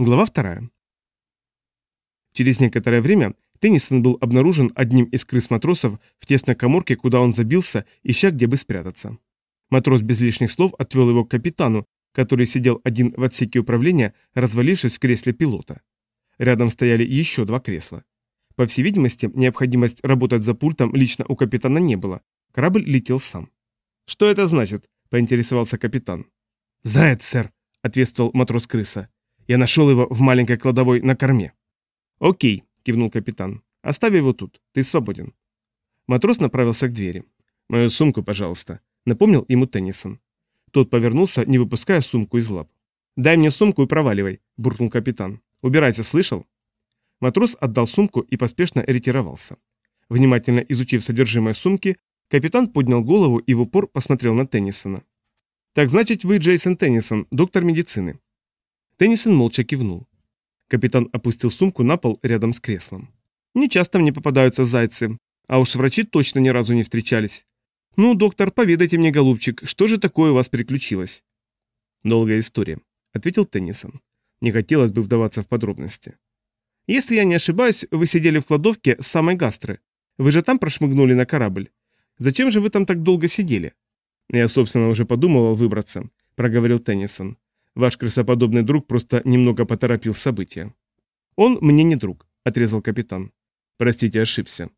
Глава вторая. Через некоторое время Теннисон был обнаружен одним из крыс-матросов в тесной коморке, куда он забился, ища где бы спрятаться. Матрос без лишних слов отвел его к капитану, который сидел один в отсеке управления, развалившись в кресле пилота. Рядом стояли еще два кресла. По всей видимости, необходимость работать за пультом лично у капитана не было. Корабль летел сам. «Что это значит?» – поинтересовался капитан. «Заяц, сэр», – ответствовал матрос-крыса. Я нашел его в маленькой кладовой на корме. «Окей», — кивнул капитан. «Оставь его тут. Ты свободен». Матрос направился к двери. «Мою сумку, пожалуйста», — напомнил ему Теннисон. Тот повернулся, не выпуская сумку из лап. «Дай мне сумку и проваливай», — буркнул капитан. «Убирайся, слышал?» Матрос отдал сумку и поспешно ретировался. Внимательно изучив содержимое сумки, капитан поднял голову и в упор посмотрел на Теннисона. «Так значит, вы Джейсон Теннисон, доктор медицины. Теннисон молча кивнул. Капитан опустил сумку на пол рядом с креслом. «Не часто мне попадаются зайцы, а уж врачи точно ни разу не встречались. Ну, доктор, поведайте мне, голубчик, что же такое у вас приключилось?» «Долгая история», — ответил Теннисон. Не хотелось бы вдаваться в подробности. «Если я не ошибаюсь, вы сидели в кладовке с самой гастры. Вы же там прошмыгнули на корабль. Зачем же вы там так долго сидели?» «Я, собственно, уже подумывал выбраться», — проговорил Теннисон. Ваш крысоподобный друг просто немного поторопил события. Он мне не друг, отрезал капитан. Простите, ошибся.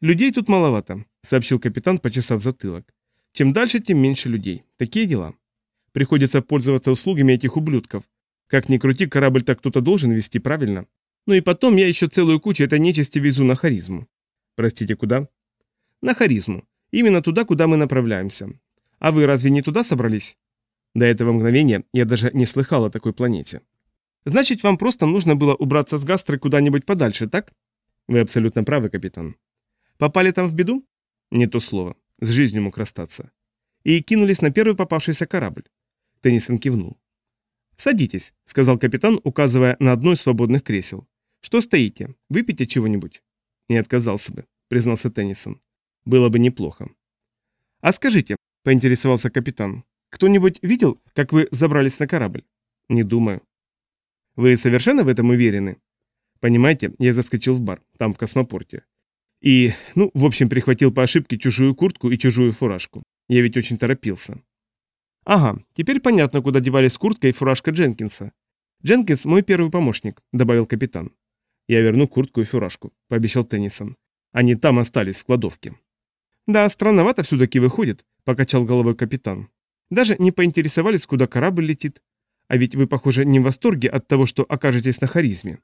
Людей тут маловато, сообщил капитан, почесав затылок. Чем дальше, тем меньше людей. Такие дела. Приходится пользоваться услугами этих ублюдков. Как ни крути, корабль-то кто-то должен вести, правильно? Ну и потом я еще целую кучу этой нечисти везу на харизму. Простите, куда? На харизму. Именно туда, куда мы направляемся. А вы разве не туда собрались? До этого мгновения я даже не слыхал о такой планете. Значит, вам просто нужно было убраться с гастры куда-нибудь подальше, так? Вы абсолютно правы, капитан. Попали там в беду? Не то слово. С жизнью мог расстаться. И кинулись на первый попавшийся корабль. Теннисон кивнул. «Садитесь», — сказал капитан, указывая на одно из свободных кресел. «Что стоите? Выпейте чего-нибудь?» «Не отказался бы», — признался Теннисон. «Было бы неплохо». «А скажите», — поинтересовался капитан, кто-нибудь видел, как вы забрались на корабль? Не думаю. Вы совершенно в этом уверены? Понимаете, я заскочил в бар, там в космопорте. И, ну, в общем, прихватил по ошибке чужую куртку и чужую фуражку. Я ведь очень торопился. Ага, теперь понятно, куда девались куртка и фуражка Дженкинса. Дженкинс мой первый помощник, добавил капитан. Я верну куртку и фуражку, пообещал Теннисон. Они там остались, в кладовке. Да, странновато все-таки выходит, покачал головой капитан. Даже не поинтересовались, куда корабль летит. А ведь вы, похоже, не в восторге от того, что окажетесь на харизме.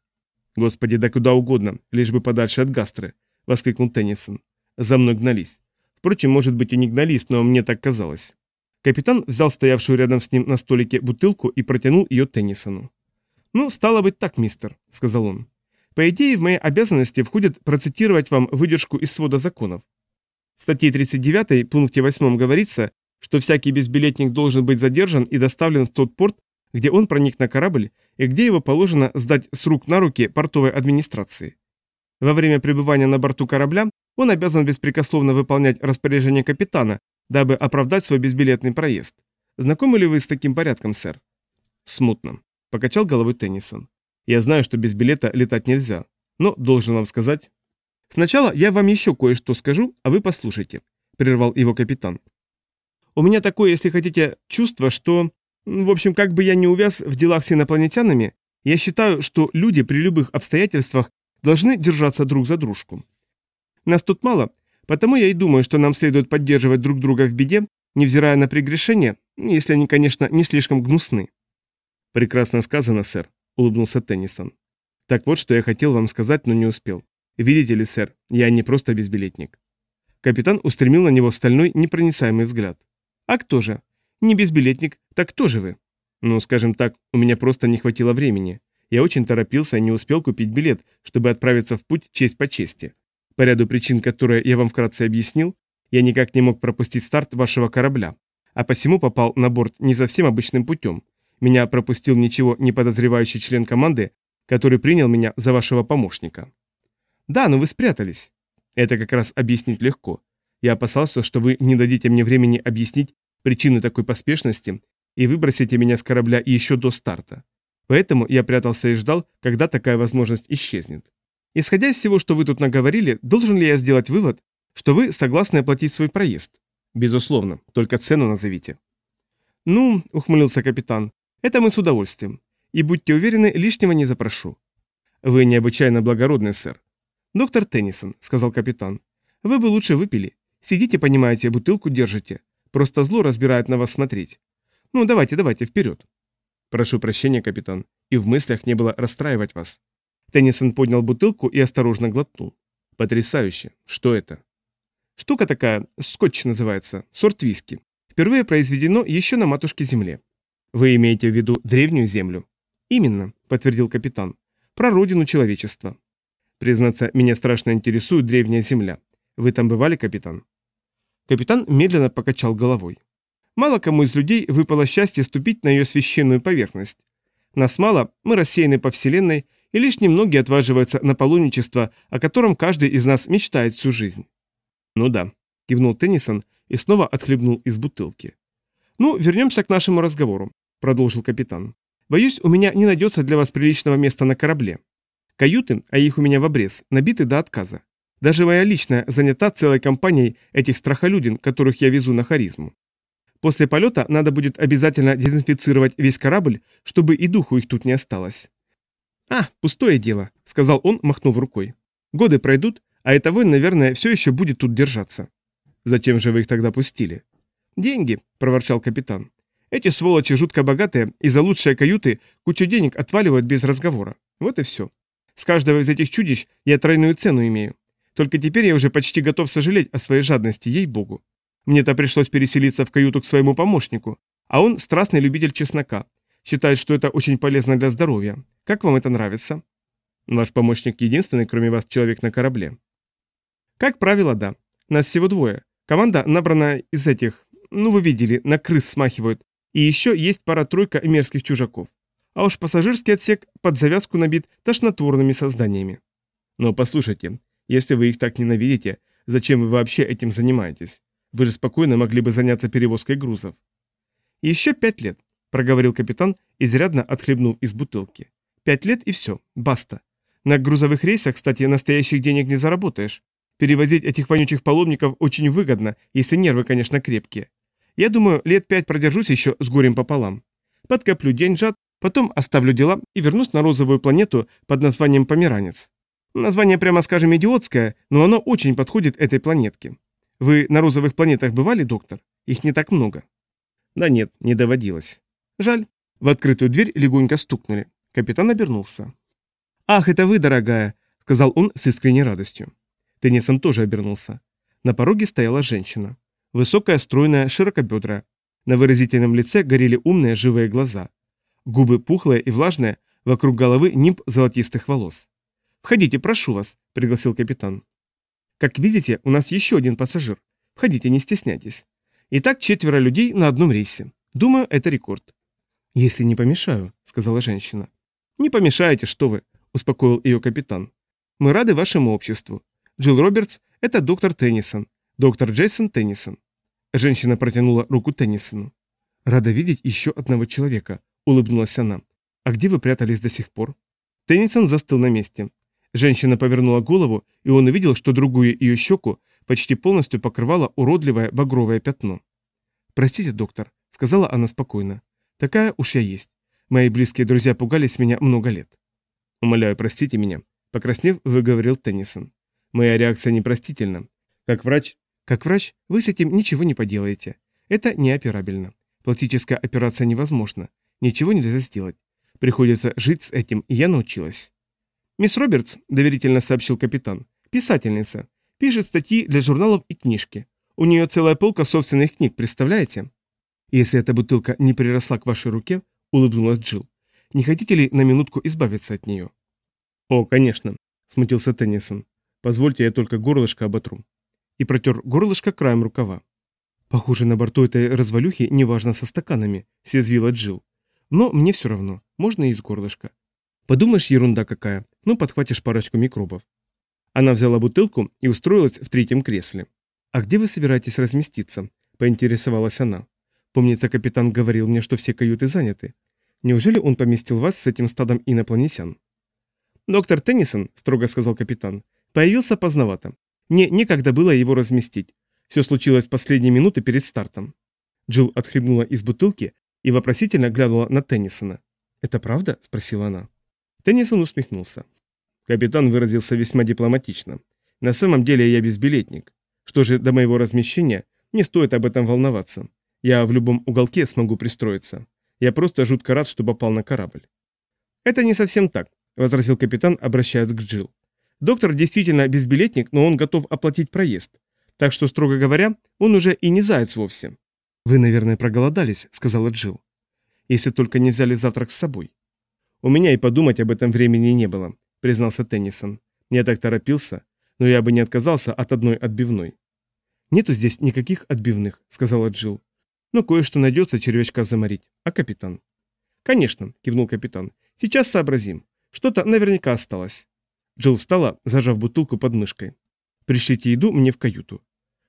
Господи, да куда угодно, лишь бы подальше от гастры, воскликнул Теннисон. За мной гнались. Впрочем, может быть и не гнались, но мне так казалось. Капитан взял стоявшую рядом с ним на столике бутылку и протянул ее Теннисону. «Ну, стало быть так, мистер», — сказал он. «По идее, в мои обязанности входит процитировать вам выдержку из свода законов. В статье 39 пункте 8 говорится, что всякий безбилетник должен быть задержан и доставлен в тот порт, где он проник на корабль и где его положено сдать с рук на руки портовой администрации. Во время пребывания на борту корабля он обязан беспрекословно выполнять распоряжение капитана, дабы оправдать свой безбилетный проезд. Знакомы ли вы с таким порядком, сэр? Смутно. Покачал головой Теннисон. Я знаю, что без билета летать нельзя, но должен вам сказать... Сначала я вам еще кое-что скажу, а вы послушайте, прервал его капитан. У меня такое, если хотите, чувство, что... В общем, как бы я ни увяз в делах с инопланетянами, я считаю, что люди при любых обстоятельствах должны держаться друг за дружку. Нас тут мало, потому я и думаю, что нам следует поддерживать друг друга в беде, невзирая на прегрешения, если они, конечно, не слишком гнусны. Прекрасно сказано, сэр, улыбнулся Теннисон. Так вот, что я хотел вам сказать, но не успел. Видите ли, сэр, я не просто безбилетник. Капитан устремил на него стальной непроницаемый взгляд. А кто же? Не безбилетник, так кто же вы? Ну, скажем так, у меня просто не хватило времени. Я очень торопился и не успел купить билет, чтобы отправиться в путь честь по чести. По ряду причин, которые я вам вкратце объяснил, я никак не мог пропустить старт вашего корабля, а посему попал на борт не совсем обычным путем. Меня пропустил ничего не подозревающий член команды, который принял меня за вашего помощника. Да, но вы спрятались. Это как раз объяснить легко. Я опасался, что вы не дадите мне времени объяснить причины такой поспешности и выбросите меня с корабля еще до старта. Поэтому я прятался и ждал, когда такая возможность исчезнет. Исходя из всего, что вы тут наговорили, должен ли я сделать вывод, что вы согласны оплатить свой проезд? Безусловно, только цену назовите. Ну, ухмылился капитан, это мы с удовольствием. И будьте уверены, лишнего не запрошу. Вы необычайно благородный, сэр. Доктор Теннисон, сказал капитан, вы бы лучше выпили. Сидите, понимаете, бутылку держите. Просто зло разбирает на вас смотреть. Ну, давайте, давайте, вперед. Прошу прощения, капитан, и в мыслях не было расстраивать вас. Теннисон поднял бутылку и осторожно глотнул. Потрясающе. Что это? Штука такая, скотч называется, сорт виски. Впервые произведено еще на матушке земле. Вы имеете в виду древнюю землю? Именно, подтвердил капитан. Про родину человечества. Признаться, меня страшно интересует древняя земля. Вы там бывали, капитан? Капитан медленно покачал головой. Мало кому из людей выпало счастье ступить на ее священную поверхность. Нас мало, мы рассеяны по вселенной, и лишь немногие отваживаются на паломничество, о котором каждый из нас мечтает всю жизнь. Ну да, кивнул Теннисон и снова отхлебнул из бутылки. Ну, вернемся к нашему разговору, продолжил капитан. Боюсь, у меня не найдется для вас приличного места на корабле. Каюты, а их у меня в обрез, набиты до отказа. Даже моя личная занята целой компанией этих страхолюдин, которых я везу на харизму. После полета надо будет обязательно дезинфицировать весь корабль, чтобы и духу их тут не осталось. «А, пустое дело», — сказал он, махнув рукой. «Годы пройдут, а эта вонь, наверное, все еще будет тут держаться». «Зачем же вы их тогда пустили?» «Деньги», — проворчал капитан. «Эти сволочи жутко богатые и за лучшие каюты кучу денег отваливают без разговора. Вот и все. С каждого из этих чудищ я тройную цену имею. Только теперь я уже почти готов сожалеть о своей жадности, ей-богу. Мне-то пришлось переселиться в каюту к своему помощнику, а он страстный любитель чеснока. Считает, что это очень полезно для здоровья. Как вам это нравится? Ваш помощник единственный, кроме вас, человек на корабле. Как правило, да. Нас всего двое. Команда набрана из этих, ну вы видели, на крыс смахивают. И еще есть пара-тройка мерзких чужаков. А уж пассажирский отсек под завязку набит тошнотворными созданиями. Но послушайте, если вы их так ненавидите, зачем вы вообще этим занимаетесь? Вы же спокойно могли бы заняться перевозкой грузов. Еще пять лет, проговорил капитан, изрядно отхлебнув из бутылки. Пять лет и все, баста. На грузовых рейсах, кстати, настоящих денег не заработаешь. Перевозить этих вонючих паломников очень выгодно, если нервы, конечно, крепкие. Я думаю, лет пять продержусь еще с горем пополам. Подкоплю деньжат, потом оставлю дела и вернусь на розовую планету под названием Померанец. Название, прямо скажем, идиотское, но оно очень подходит этой планетке. Вы на розовых планетах бывали, доктор? Их не так много. Да нет, не доводилось. Жаль. В открытую дверь легонько стукнули. Капитан обернулся. «Ах, это вы, дорогая!» — сказал он с искренней радостью. Теннисон тоже обернулся. На пороге стояла женщина. Высокая, стройная, широкобедрая. На выразительном лице горели умные, живые глаза. Губы пухлые и влажные, вокруг головы нимб золотистых волос. «Входите, прошу вас», — пригласил капитан. Как видите, у нас еще один пассажир. Входите, не стесняйтесь. Итак, четверо людей на одном рейсе. Думаю, это рекорд. Если не помешаю, сказала женщина. Не помешаете, что вы, успокоил ее капитан. Мы рады вашему обществу. Джилл Робертс – это доктор Теннисон, доктор Джейсон Теннисон. Женщина протянула руку Теннисону. «Рада видеть еще одного человека», – улыбнулась она. «А где вы прятались до сих пор?» Теннисон застыл на месте. Женщина повернула голову, и он увидел, что другую ее щеку почти полностью покрывало уродливое багровое пятно. «Простите, доктор», — сказала она спокойно. «Такая уж я есть. Мои близкие друзья пугались меня много лет». «Умоляю, простите меня», — покраснев, выговорил Теннисон. «Моя реакция непростительна. Как врач...» «Как врач, вы с этим ничего не поделаете. Это неоперабельно. Пластическая операция невозможна. Ничего нельзя сделать. Приходится жить с этим, и я научилась». «Мисс Робертс», — доверительно сообщил капитан, — «писательница. Пишет статьи для журналов и книжки. У нее целая полка собственных книг, представляете?» «Если эта бутылка не приросла к вашей руке», — улыбнулась Джилл, — «не хотите ли на минутку избавиться от нее?» «О, конечно», — смутился Теннисон. «Позвольте, я только горлышко оботру». И протер горлышко краем рукава. «Похоже, на борту этой развалюхи неважно со стаканами», — съязвила Джилл. «Но мне все равно, можно и из горлышка. Подумаешь, ерунда какая. Ну, подхватишь парочку микробов. Она взяла бутылку и устроилась в третьем кресле. «А где вы собираетесь разместиться?» – поинтересовалась она. «Помнится, капитан говорил мне, что все каюты заняты. Неужели он поместил вас с этим стадом инопланетян? Доктор Теннисон, строго сказал капитан, появился поздновато. Мне некогда было его разместить. Все случилось последние минуты перед стартом. Джилл отхлебнула из бутылки и вопросительно глянула на Теннисона. «Это правда?» – спросила она. Теннисон усмехнулся. Капитан выразился весьма дипломатично. «На самом деле я безбилетник. Что же до моего размещения, не стоит об этом волноваться. Я в любом уголке смогу пристроиться. Я просто жутко рад, что попал на корабль». «Это не совсем так», – возразил капитан, обращаясь к Джилл. «Доктор действительно безбилетник, но он готов оплатить проезд. Так что, строго говоря, он уже и не заяц вовсе. «Вы, наверное, проголодались», — сказала Джилл. «Если только не взяли завтрак с собой». «У меня и подумать об этом времени не было», — признался Теннисон. «Я так торопился, но я бы не отказался от одной отбивной». «Нету здесь никаких отбивных», — сказала Джилл. «Но кое-что найдется червячка заморить. А капитан?» «Конечно», — кивнул капитан. «Сейчас сообразим. Что-то наверняка осталось». Джилл встала, зажав бутылку под мышкой. «Пришлите еду мне в каюту.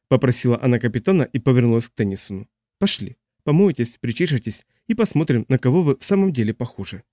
Попросила она капитана и повернулась к Теннисону. «Пошли, помойтесь, причешитесь и посмотрим, на кого вы в самом деле похожи».